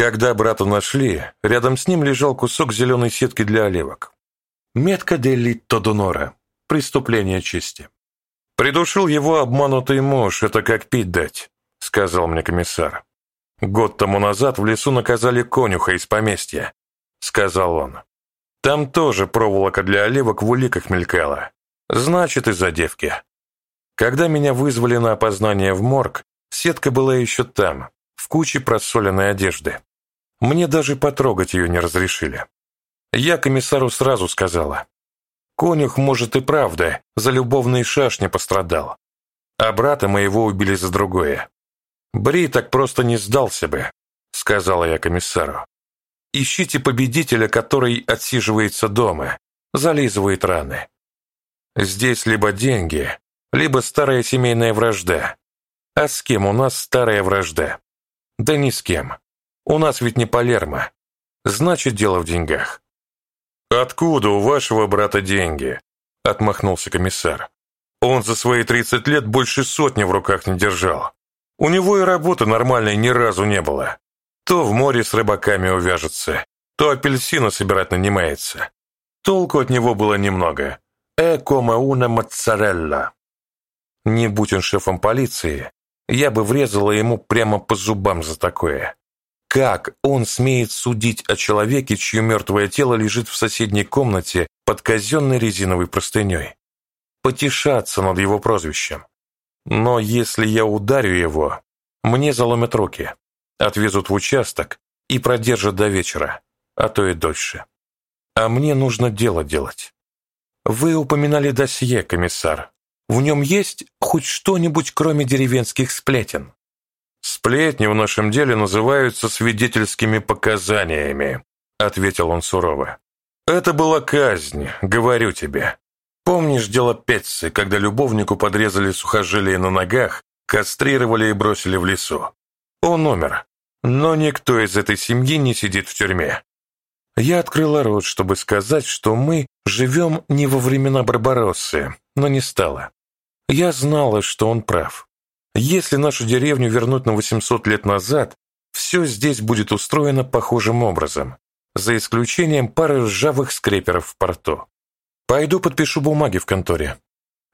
Когда брата нашли, рядом с ним лежал кусок зеленой сетки для оливок. Метка Делли Тодонора. Преступление чести. «Придушил его обманутый муж, это как пить дать», — сказал мне комиссар. «Год тому назад в лесу наказали конюха из поместья», — сказал он. «Там тоже проволока для оливок в уликах мелькала. Значит, из-за девки». Когда меня вызвали на опознание в морг, сетка была еще там, в куче просоленной одежды. Мне даже потрогать ее не разрешили. Я комиссару сразу сказала, Конюх, может, и правда, за любовные шашни пострадал. А брата моего убили за другое. Бри так просто не сдался бы, сказала я комиссару. Ищите победителя, который отсиживается дома, зализывает раны. Здесь либо деньги, либо старая семейная вражда. А с кем у нас старая вражда? Да ни с кем. У нас ведь не Палермо. Значит, дело в деньгах. «Откуда у вашего брата деньги?» – отмахнулся комиссар. «Он за свои 30 лет больше сотни в руках не держал. У него и работы нормальной ни разу не было. То в море с рыбаками увяжется, то апельсины собирать нанимается. Толку от него было немного. Э кома уна моцарелла. Не будь он шефом полиции, я бы врезала ему прямо по зубам за такое. Как он смеет судить о человеке, чье мертвое тело лежит в соседней комнате под казенной резиновой простыней? Потешаться над его прозвищем. Но если я ударю его, мне заломят руки, отвезут в участок и продержат до вечера, а то и дольше. А мне нужно дело делать. Вы упоминали досье, комиссар. В нем есть хоть что-нибудь, кроме деревенских сплетен? «Сплетни в нашем деле называются свидетельскими показаниями», ответил он сурово. «Это была казнь, говорю тебе. Помнишь дело Петцы, когда любовнику подрезали сухожилия на ногах, кастрировали и бросили в лесу? Он умер, но никто из этой семьи не сидит в тюрьме. Я открыла рот, чтобы сказать, что мы живем не во времена Барбароссы, но не стала. Я знала, что он прав. Если нашу деревню вернуть на 800 лет назад, все здесь будет устроено похожим образом, за исключением пары ржавых скреперов в порту. Пойду подпишу бумаги в конторе.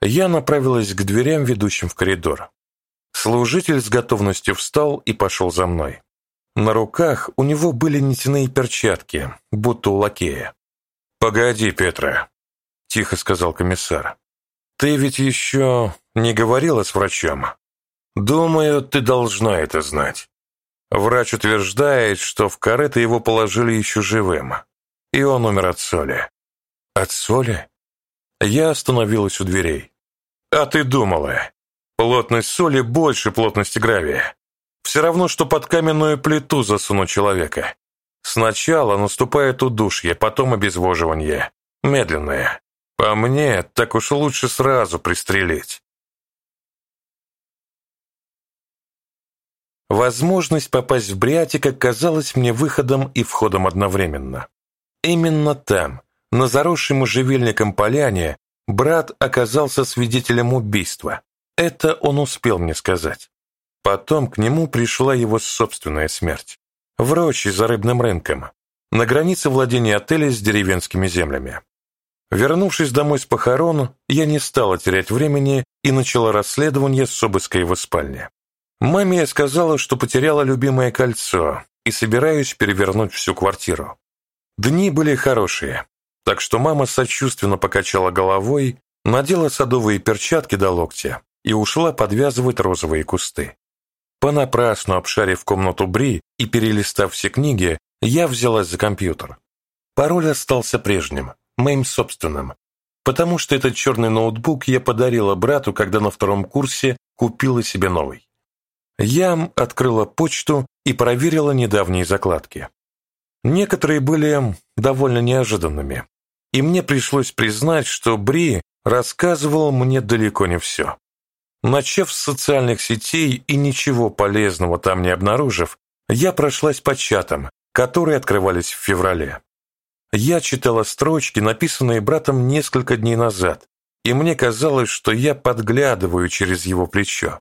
Я направилась к дверям, ведущим в коридор. Служитель с готовностью встал и пошел за мной. На руках у него были нитяные перчатки, будто у лакея. «Погоди, Петра», — тихо сказал комиссар. «Ты ведь еще не говорила с врачом?» Думаю, ты должна это знать. Врач утверждает, что в корыто его положили еще живым, и он умер от соли. От соли? Я остановилась у дверей. А ты думала, плотность соли больше плотности гравия. Все равно, что под каменную плиту засунуть человека. Сначала наступает удушье, потом обезвоживание. Медленное. По мне, так уж лучше сразу пристрелить. Возможность попасть в Бриатик оказалась мне выходом и входом одновременно. Именно там, на заросшей можжевельником поляне, брат оказался свидетелем убийства. Это он успел мне сказать. Потом к нему пришла его собственная смерть. В роще за рыбным рынком, на границе владения отеля с деревенскими землями. Вернувшись домой с похорон, я не стала терять времени и начала расследование с обыска его спальни. Маме я сказала, что потеряла любимое кольцо и собираюсь перевернуть всю квартиру. Дни были хорошие, так что мама сочувственно покачала головой, надела садовые перчатки до локтя и ушла подвязывать розовые кусты. Понапрасну обшарив комнату Бри и перелистав все книги, я взялась за компьютер. Пароль остался прежним, моим собственным, потому что этот черный ноутбук я подарила брату, когда на втором курсе купила себе новый. Я открыла почту и проверила недавние закладки. Некоторые были довольно неожиданными, и мне пришлось признать, что Бри рассказывал мне далеко не все. Начав с социальных сетей и ничего полезного там не обнаружив, я прошлась по чатам, которые открывались в феврале. Я читала строчки, написанные братом несколько дней назад, и мне казалось, что я подглядываю через его плечо.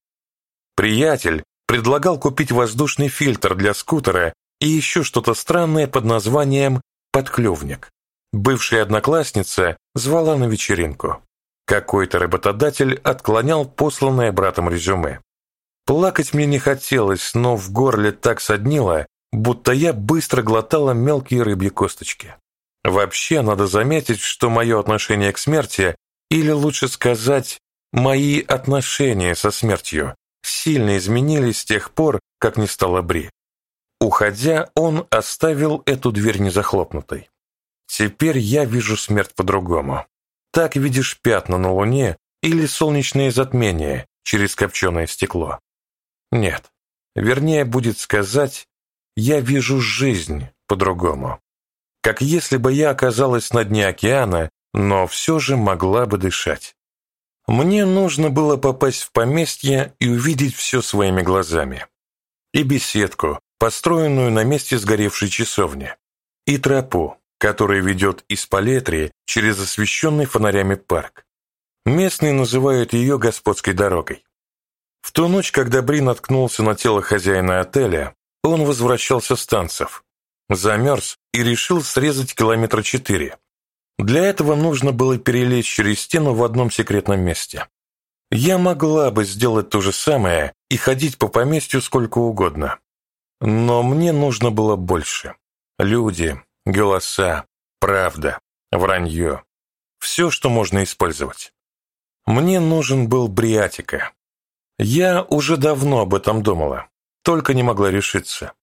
Приятель предлагал купить воздушный фильтр для скутера и еще что-то странное под названием «подклевник». Бывшая одноклассница звала на вечеринку. Какой-то работодатель отклонял посланное братом резюме. Плакать мне не хотелось, но в горле так соднило, будто я быстро глотала мелкие рыбьи косточки. Вообще, надо заметить, что мое отношение к смерти, или лучше сказать, мои отношения со смертью, сильно изменились с тех пор, как не стало Бри. Уходя, он оставил эту дверь незахлопнутой. Теперь я вижу смерть по-другому. Так видишь пятна на луне или солнечное затмение через копченое стекло. Нет, вернее будет сказать, я вижу жизнь по-другому. Как если бы я оказалась на дне океана, но все же могла бы дышать. Мне нужно было попасть в поместье и увидеть все своими глазами. И беседку, построенную на месте сгоревшей часовни, и тропу, которая ведет из Палетри через освещенный фонарями парк. Местные называют ее господской дорогой. В ту ночь, когда Бри наткнулся на тело хозяина отеля, он возвращался с танцев, замерз и решил срезать километра четыре. Для этого нужно было перелезть через стену в одном секретном месте. Я могла бы сделать то же самое и ходить по поместью сколько угодно. Но мне нужно было больше. Люди, голоса, правда, вранье. Все, что можно использовать. Мне нужен был Бриатика. Я уже давно об этом думала, только не могла решиться.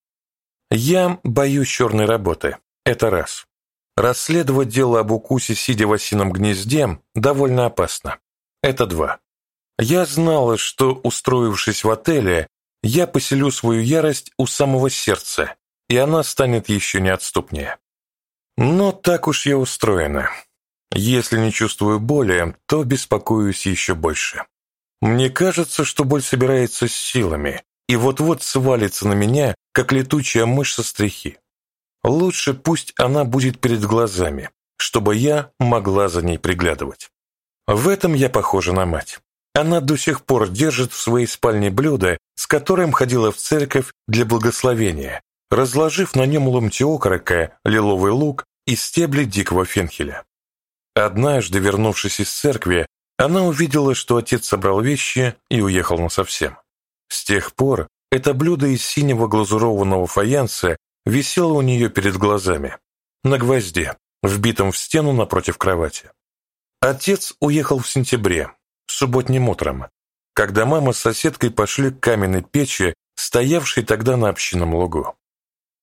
Я боюсь черной работы, это раз. Расследовать дело об укусе, сидя в осином гнезде, довольно опасно. Это два. Я знала, что, устроившись в отеле, я поселю свою ярость у самого сердца, и она станет еще неотступнее. Но так уж я устроена. Если не чувствую боли, то беспокоюсь еще больше. Мне кажется, что боль собирается с силами и вот-вот свалится на меня, как летучая мышь со стрихи. Лучше пусть она будет перед глазами, чтобы я могла за ней приглядывать. В этом я похожа на мать. Она до сих пор держит в своей спальне блюдо, с которым ходила в церковь для благословения, разложив на нем ломти окорока, лиловый лук и стебли дикого фенхеля. Однажды, вернувшись из церкви, она увидела, что отец собрал вещи и уехал насовсем. С тех пор это блюдо из синего глазурованного фаянса висело у нее перед глазами, на гвозде, вбитом в стену напротив кровати. Отец уехал в сентябре, субботним утром, когда мама с соседкой пошли к каменной печи, стоявшей тогда на общинном лугу.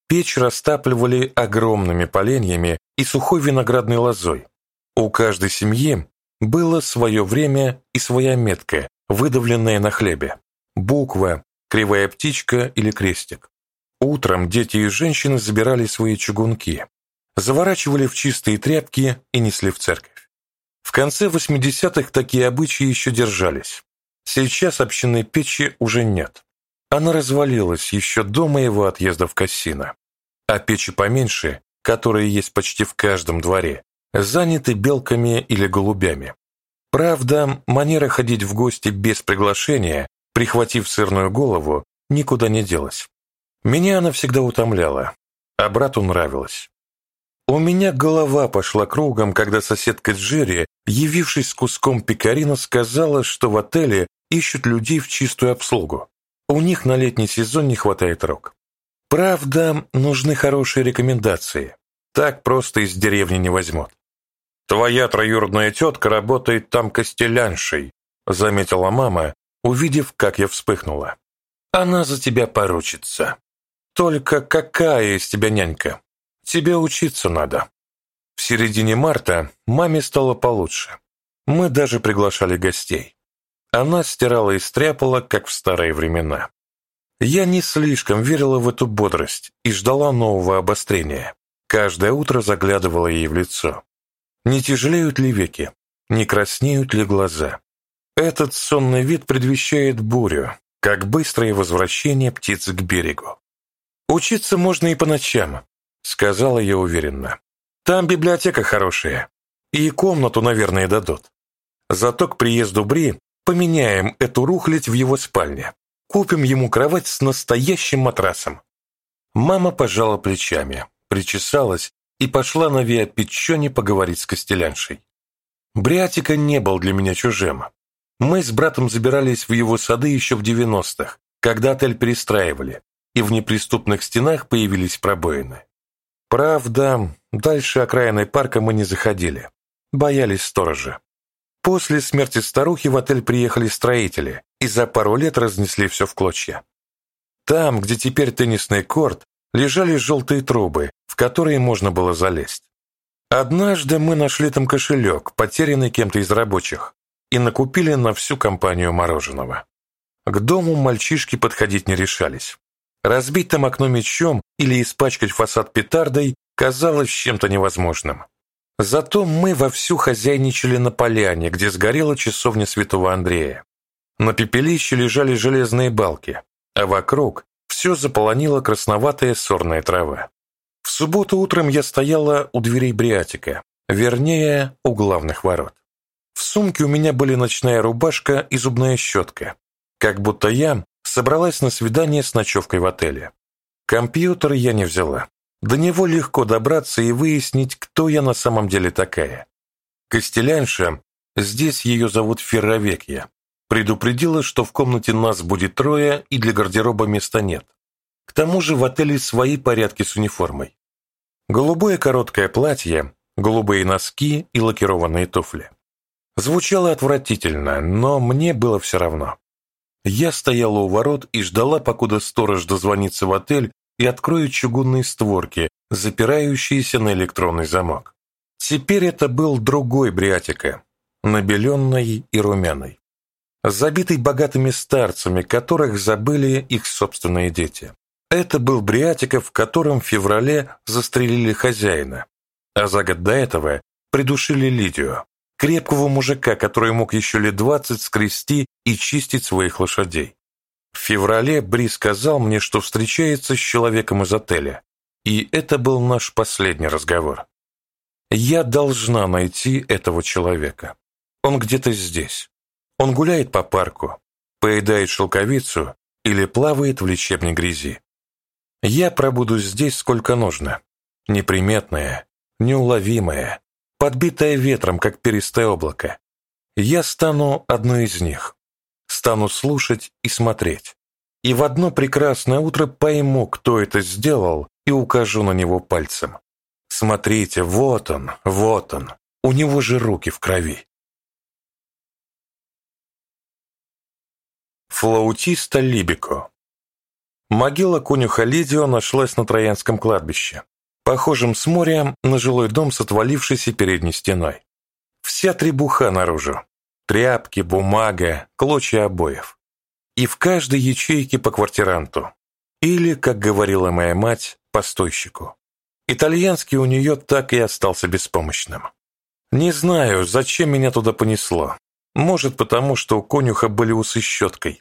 Печь растапливали огромными поленьями и сухой виноградной лозой. У каждой семьи было свое время и своя метка, выдавленная на хлебе. Буква, кривая птичка или крестик. Утром дети и женщины забирали свои чугунки, заворачивали в чистые тряпки и несли в церковь. В конце 80-х такие обычаи еще держались. Сейчас общинной печи уже нет. Она развалилась еще до моего отъезда в Кассино. А печи поменьше, которые есть почти в каждом дворе, заняты белками или голубями. Правда, манера ходить в гости без приглашения, прихватив сырную голову, никуда не делась. Меня она всегда утомляла, а брату нравилось. У меня голова пошла кругом, когда соседка Джерри, явившись с куском пекарина, сказала, что в отеле ищут людей в чистую обслугу. У них на летний сезон не хватает рук. Правда, нужны хорошие рекомендации. Так просто из деревни не возьмут. «Твоя троюродная тетка работает там костеляншей», заметила мама, увидев, как я вспыхнула. «Она за тебя поручится. Только какая из тебя нянька? Тебе учиться надо». В середине марта маме стало получше. Мы даже приглашали гостей. Она стирала и стряпала, как в старые времена. Я не слишком верила в эту бодрость и ждала нового обострения. Каждое утро заглядывала ей в лицо. Не тяжелеют ли веки? Не краснеют ли глаза? Этот сонный вид предвещает бурю, как быстрое возвращение птиц к берегу. «Учиться можно и по ночам», — сказала я уверенно. «Там библиотека хорошая, и комнату, наверное, дадут. Зато к приезду Бри поменяем эту рухлядь в его спальне, купим ему кровать с настоящим матрасом». Мама пожала плечами, причесалась и пошла на Виапичоне поговорить с Костеляншей. Бриатика не был для меня чужим. Мы с братом забирались в его сады еще в 90-х, когда отель перестраивали, и в неприступных стенах появились пробоины. Правда, дальше окраиной парка мы не заходили. Боялись сторожа. После смерти старухи в отель приехали строители и за пару лет разнесли все в клочья. Там, где теперь теннисный корт, лежали желтые трубы, в которые можно было залезть. Однажды мы нашли там кошелек, потерянный кем-то из рабочих, и накупили на всю компанию мороженого. К дому мальчишки подходить не решались. Разбить там окно мечом или испачкать фасад петардой казалось чем-то невозможным. Зато мы вовсю хозяйничали на поляне, где сгорела часовня святого Андрея. На пепелище лежали железные балки, а вокруг все заполонила красноватая сорная трава. В субботу утром я стояла у дверей Бриатика, вернее, у главных ворот. В сумке у меня были ночная рубашка и зубная щетка, как будто я собралась на свидание с ночевкой в отеле. Компьютер я не взяла. До него легко добраться и выяснить, кто я на самом деле такая. Костелянша, здесь ее зовут Ферровекья, предупредила, что в комнате нас будет трое и для гардероба места нет. К тому же в отеле свои порядки с униформой. Голубое короткое платье, голубые носки и лакированные туфли. Звучало отвратительно, но мне было все равно. Я стояла у ворот и ждала, покуда сторож дозвонится в отель и откроет чугунные створки, запирающиеся на электронный замок. Теперь это был другой Бриатика, набеленный и румяный, забитый богатыми старцами, которых забыли их собственные дети. Это был Бриатика, в котором в феврале застрелили хозяина, а за год до этого придушили Лидию, крепкого мужика, который мог еще лет двадцать скрести и чистить своих лошадей. В феврале Бри сказал мне, что встречается с человеком из отеля, и это был наш последний разговор. Я должна найти этого человека. Он где-то здесь. Он гуляет по парку, поедает шелковицу или плавает в лечебной грязи. Я пробуду здесь сколько нужно. Неприметная, неуловимая, подбитая ветром, как перистое облако. Я стану одной из них. Стану слушать и смотреть. И в одно прекрасное утро пойму, кто это сделал, и укажу на него пальцем. Смотрите, вот он, вот он. У него же руки в крови. Флаутиста Либико Могила конюха Лидио нашлась на Троянском кладбище похожим с моря на жилой дом с отвалившейся передней стеной. Вся требуха наружу. Тряпки, бумага, клочья обоев. И в каждой ячейке по квартиранту. Или, как говорила моя мать, по стойщику. Итальянский у нее так и остался беспомощным. Не знаю, зачем меня туда понесло. Может, потому, что у конюха были усы щеткой.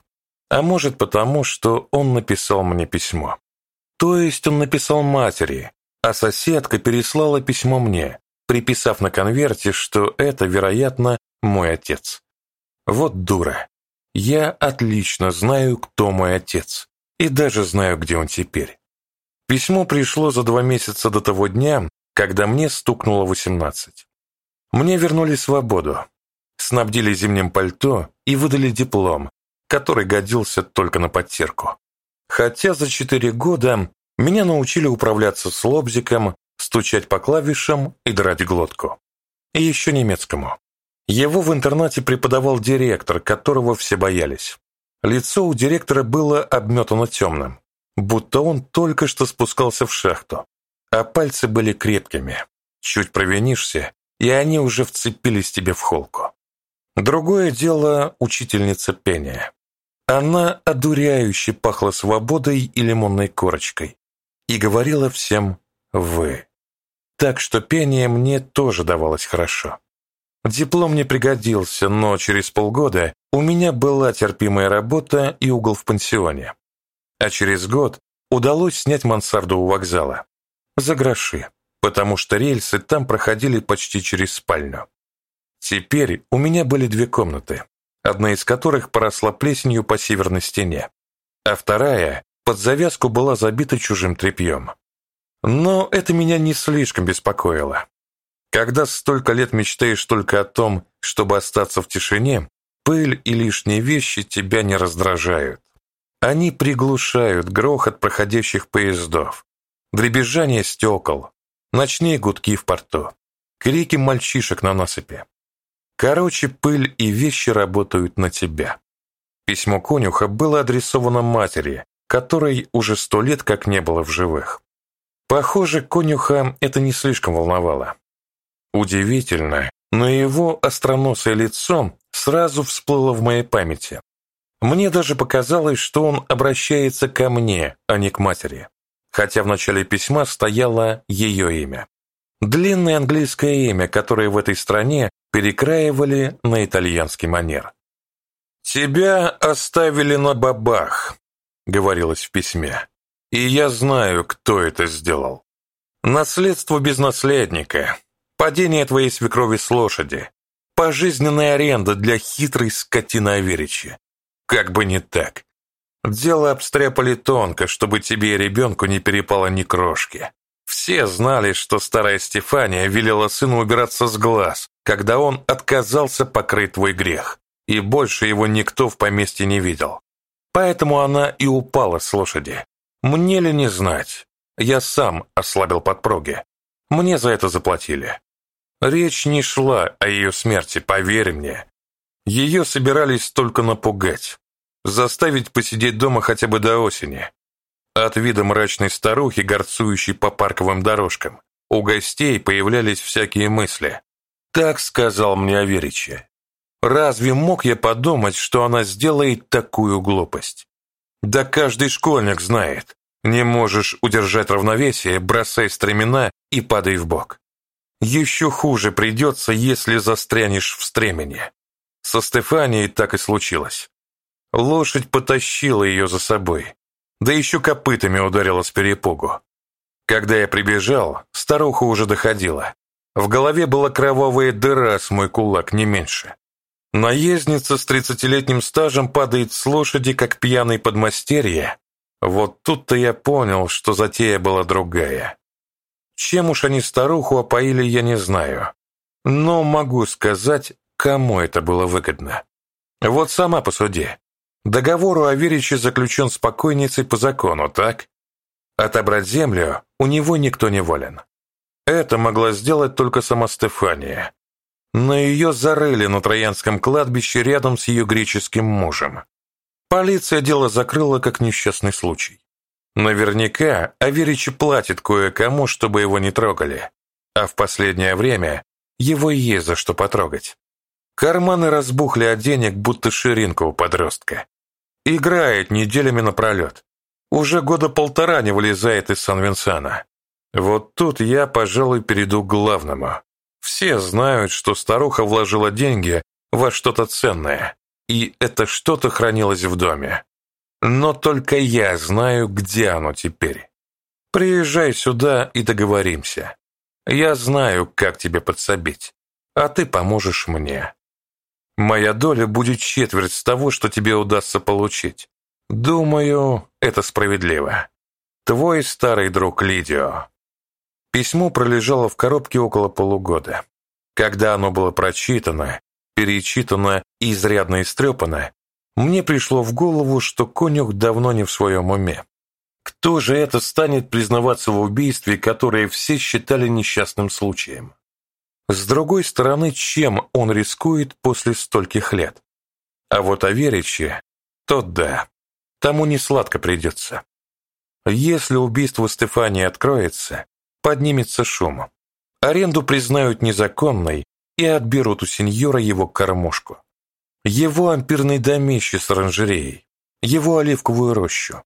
А может, потому, что он написал мне письмо. То есть он написал матери, а соседка переслала письмо мне, приписав на конверте, что это, вероятно, мой отец. Вот дура. Я отлично знаю, кто мой отец, и даже знаю, где он теперь. Письмо пришло за два месяца до того дня, когда мне стукнуло восемнадцать. Мне вернули свободу, снабдили зимним пальто и выдали диплом, который годился только на подтерку. Хотя за четыре года меня научили управляться с лобзиком, стучать по клавишам и драть глотку. И еще немецкому. Его в интернате преподавал директор, которого все боялись. Лицо у директора было обметано темным, будто он только что спускался в шахту, а пальцы были крепкими. Чуть провинишься, и они уже вцепились тебе в холку. Другое дело учительница пения. Она одуряюще пахла свободой и лимонной корочкой и говорила всем «вы». Так что пение мне тоже давалось хорошо. Диплом не пригодился, но через полгода у меня была терпимая работа и угол в пансионе. А через год удалось снять мансарду у вокзала. За гроши, потому что рельсы там проходили почти через спальню. Теперь у меня были две комнаты, одна из которых поросла плесенью по северной стене, а вторая под завязку была забита чужим тряпьем. Но это меня не слишком беспокоило. Когда столько лет мечтаешь только о том, чтобы остаться в тишине, пыль и лишние вещи тебя не раздражают. Они приглушают грохот проходящих поездов, дребезжание стекол, ночные гудки в порту, крики мальчишек на насыпи. Короче, пыль и вещи работают на тебя. Письмо конюха было адресовано матери, которой уже сто лет как не было в живых. Похоже, конюха это не слишком волновало. Удивительно, но его остроносое лицо сразу всплыло в моей памяти. Мне даже показалось, что он обращается ко мне, а не к матери, хотя в начале письма стояло ее имя. Длинное английское имя, которое в этой стране перекраивали на итальянский манер. «Тебя оставили на бабах», — говорилось в письме. «И я знаю, кто это сделал. Наследство без наследника, падение твоей свекрови с лошади, пожизненная аренда для хитрой скотины Аверичи. Как бы не так. Дело обстряпали тонко, чтобы тебе и ребенку не перепало ни крошки. Все знали, что старая Стефания велела сыну убираться с глаз, когда он отказался покрыть твой грех, и больше его никто в поместье не видел. Поэтому она и упала с лошади. Мне ли не знать? Я сам ослабил подпруги. Мне за это заплатили. Речь не шла о ее смерти, поверь мне. Ее собирались только напугать, заставить посидеть дома хотя бы до осени. От вида мрачной старухи, горцующей по парковым дорожкам, у гостей появлялись всякие мысли. Так сказал мне Аверичи. Разве мог я подумать, что она сделает такую глупость? Да каждый школьник знает. Не можешь удержать равновесие, бросай стремена и падай в бок. Еще хуже придется, если застрянешь в стремени. Со Стефанией так и случилось. Лошадь потащила ее за собой, да еще копытами ударила с перепугу. Когда я прибежал, старуха уже доходила. В голове была кровавая дыра с мой кулак, не меньше. Наездница с тридцатилетним стажем падает с лошади, как пьяный подмастерье. Вот тут-то я понял, что затея была другая. Чем уж они старуху опоили, я не знаю. Но могу сказать, Кому это было выгодно? Вот сама посуди. Договор у Аверича заключен с покойницей по закону, так? Отобрать землю у него никто не волен. Это могла сделать только сама Стефания. Но ее зарыли на Троянском кладбище рядом с ее греческим мужем. Полиция дело закрыла как несчастный случай. Наверняка Аверич платит кое-кому, чтобы его не трогали. А в последнее время его есть за что потрогать. Карманы разбухли от денег, будто ширинка у подростка. Играет неделями напролет. Уже года полтора не вылезает из Сан-Винсана. Вот тут я, пожалуй, перейду к главному. Все знают, что старуха вложила деньги во что-то ценное, и это что-то хранилось в доме. Но только я знаю, где оно теперь. Приезжай сюда и договоримся. Я знаю, как тебе подсобить, а ты поможешь мне. Моя доля будет четверть с того, что тебе удастся получить. Думаю, это справедливо. Твой старый друг Лидио. Письмо пролежало в коробке около полугода. Когда оно было прочитано, перечитано и изрядно истрепано, мне пришло в голову, что конюх давно не в своем уме. Кто же это станет признаваться в убийстве, которое все считали несчастным случаем? С другой стороны, чем он рискует после стольких лет? А вот Авериче, то да, тому не сладко придется. Если убийство Стефании откроется, поднимется шум. Аренду признают незаконной и отберут у сеньора его кормушку. Его ампирный домище с оранжереей, его оливковую рощу,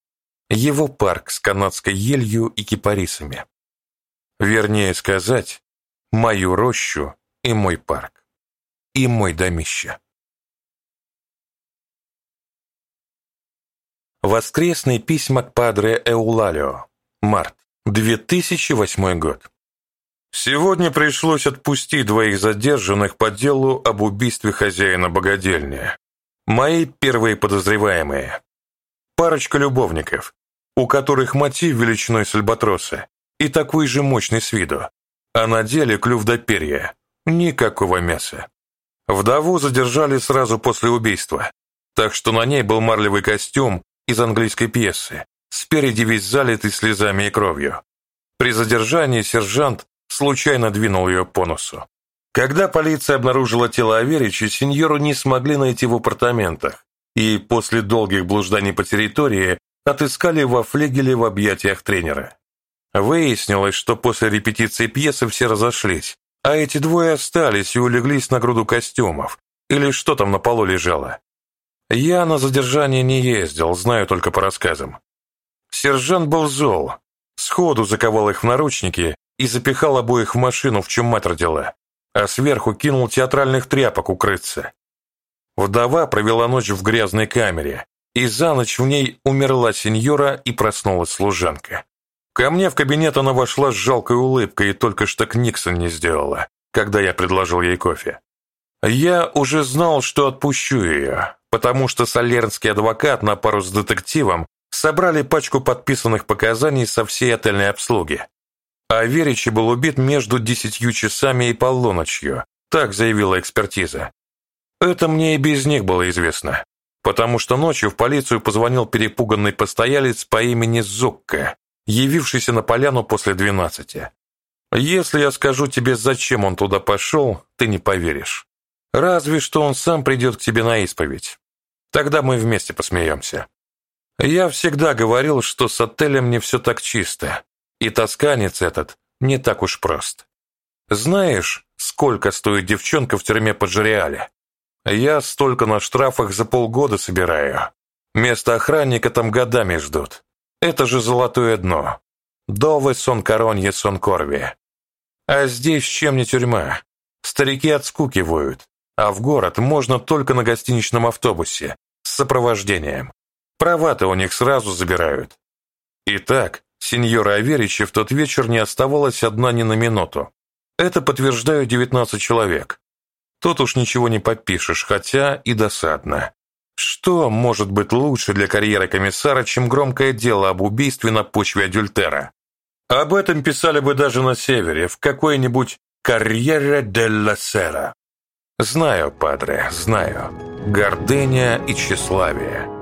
его парк с канадской елью и кипарисами. Вернее сказать, мою рощу и мой парк, и мой домище. Воскресные письма к Падре Эулалио. Март. 2008 год. Сегодня пришлось отпустить двоих задержанных по делу об убийстве хозяина богадельни. Мои первые подозреваемые. Парочка любовников. у которых мотив величиной с альбатроса и такой же мощный с виду, а на деле клюв до перья, никакого мяса. Вдову задержали сразу после убийства, так что на ней был марлевый костюм из английской пьесы, спереди весь залитый слезами и кровью. При задержании сержант случайно двинул ее по носу. Когда полиция обнаружила тело Аверича, сеньору не смогли найти в апартаментах, и после долгих блужданий по территории отыскали во флегеле в объятиях тренера. Выяснилось, что после репетиции пьесы все разошлись, а эти двое остались и улеглись на груду костюмов, или что там на полу лежало. Я на задержание не ездил, знаю только по рассказам. Сержант был зол, сходу заковал их в наручники и запихал обоих в машину, в чем мать родила, а сверху кинул театральных тряпок укрыться. Вдова провела ночь в грязной камере, и за ночь в ней умерла сеньора и проснулась служанка. Ко мне в кабинет она вошла с жалкой улыбкой и только что к Никсон не сделала, когда я предложил ей кофе. Я уже знал, что отпущу ее, потому что солернский адвокат на пару с детективом собрали пачку подписанных показаний со всей отельной обслуги. А Веричи был убит между десятью часами и полуночью, так заявила экспертиза. Это мне и без них было известно, потому что ночью в полицию позвонил перепуганный постоялец по имени Зукка, явившийся на поляну после двенадцати. Если я скажу тебе, зачем он туда пошел, ты не поверишь. Разве что он сам придет к тебе на исповедь. Тогда мы вместе посмеемся. Я всегда говорил, что с отелем не все так чисто, и тосканец этот не так уж прост. Знаешь, сколько стоит девчонка в тюрьме под Жориале? Я столько на штрафах за полгода собираю. Место охранника там годами ждут. Это же золотое дно. Довы сон коронье сон корви. А здесь чем не тюрьма? Старики от скуки воют, а в город можно только на гостиничном автобусе с сопровождением. Права-то у них сразу забирают. Итак, сеньора Аверича в тот вечер не оставалась одна ни на минуту. Это подтверждают 19 человек. Тут уж ничего не подпишешь, хотя и досадно. Что может быть лучше для карьеры комиссара, чем громкое дело об убийстве на почве адюльтера? Об этом писали бы даже на севере, в какой-нибудь «Карьера делла Сера». Знаю, падре, знаю. Гордыня и тщеславие.